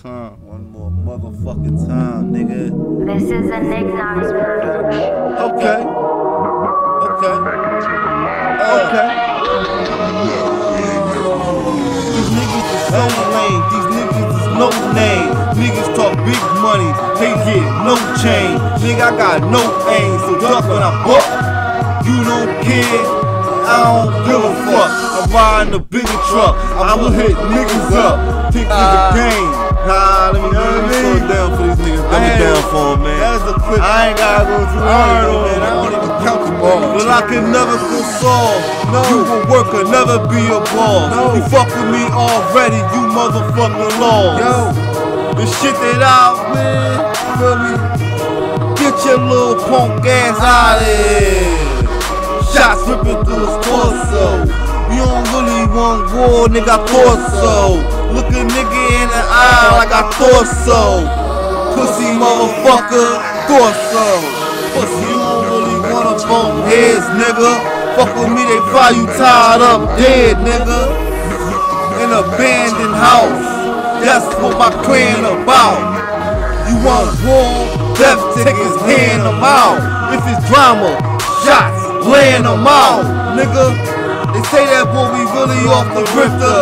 Time, one more motherfucking time, nigga. This is a Nick Knox production. Okay. Okay. Okay. These niggas is so lame. These niggas is no name. Niggas talk big money. They get no change. Nigga, I got no aim. So duck when I buck. You don't care. I don't give a fuck. I'm riding the bigger truck. I'ma hit niggas up. Think it's for man. That's a quick. I ain't gotta go too hard on man. it. I don't even count the ball. But I can never feel soft. No. You a worker, never be a boss. No. You fuck with me already, you motherfucking lost. Yo, The shit that I win, me? Get your little punk ass out of here. Shots ripping through his torso. You don't really want war, nigga, I thought so. Look a nigga in the eye like I thought so. Pussy motherfucker, thought. Pussy, you don't really wanna bump heads, nigga. Fuck with me, they fire you tied up dead, nigga. In a abandoned house. That's what my clan about. You want war? Death take his hand them out. If it's drama, shots, laying them out, nigga. They say that boy we really off the rifter.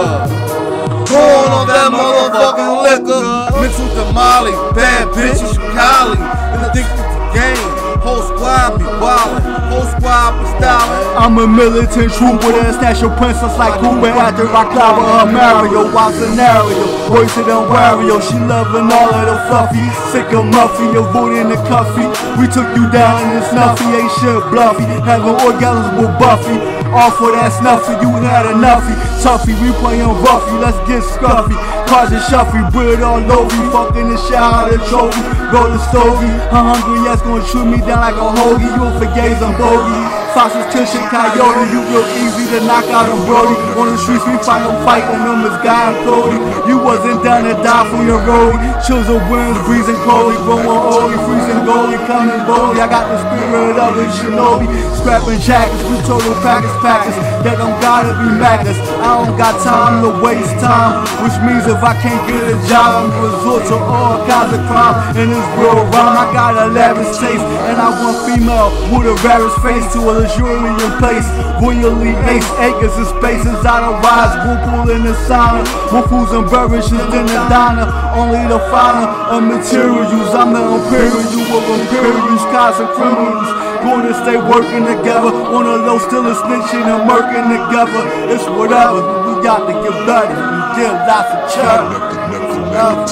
Going off that motherfucking liquor. With the Molly, bad bitches, Cali. And addicted to game. Whole squad be wildin', whole squad be stylin'. I'm a militant trooper that snatch your princess like Koopa after I clobber her Mario. Wild scenario, worse than Wario. She loving all of the fluffy, sick of Muffy, in the cuffy. We took you down in the snuffy, ain't shit bluffy. Having orgasms with Buffy. All for that snuffy, you had enoughy. Tuffy, we playin' roughy, let's get scuffy. Cars and shuffy, bread all over you. Fucking the shower, the trophy. Roll the stogie. Her hungry ass gonna chew me down like a hoagie. You a forgave some bogey. Foxes, Cushion, Coyote, you real easy to knock out a Brody. On the streets, we fight them, fighting them as Guy and Cody. You wasn't down to die for your roadie. Chills of winds, breezing coldly, growing oldie, freezing goalie, coming boldly. I got the spirit of a shinobi. Scrapping jackets, we total packers, packers. That don't gotta be madness. I don't got time to waste time. Which means if I can't get a job, I'm resort to all kinds of crime. In this real rhyme, I got a lavish taste. And I want female with a rarest face to a luxuriant place. Royally ace acres and spaces out of wise. Whoopul in the sauna. Woofus and burrishes in the diner. Only the finer of materials. I'm the imperial of imperials, cops and criminals. Gonna stay working together. On the low, still a snitching and murking together. It's whatever. We got to get better. We get lots of cheddar. Forever.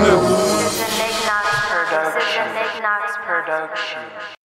This is a Nick Knox production. This is a production.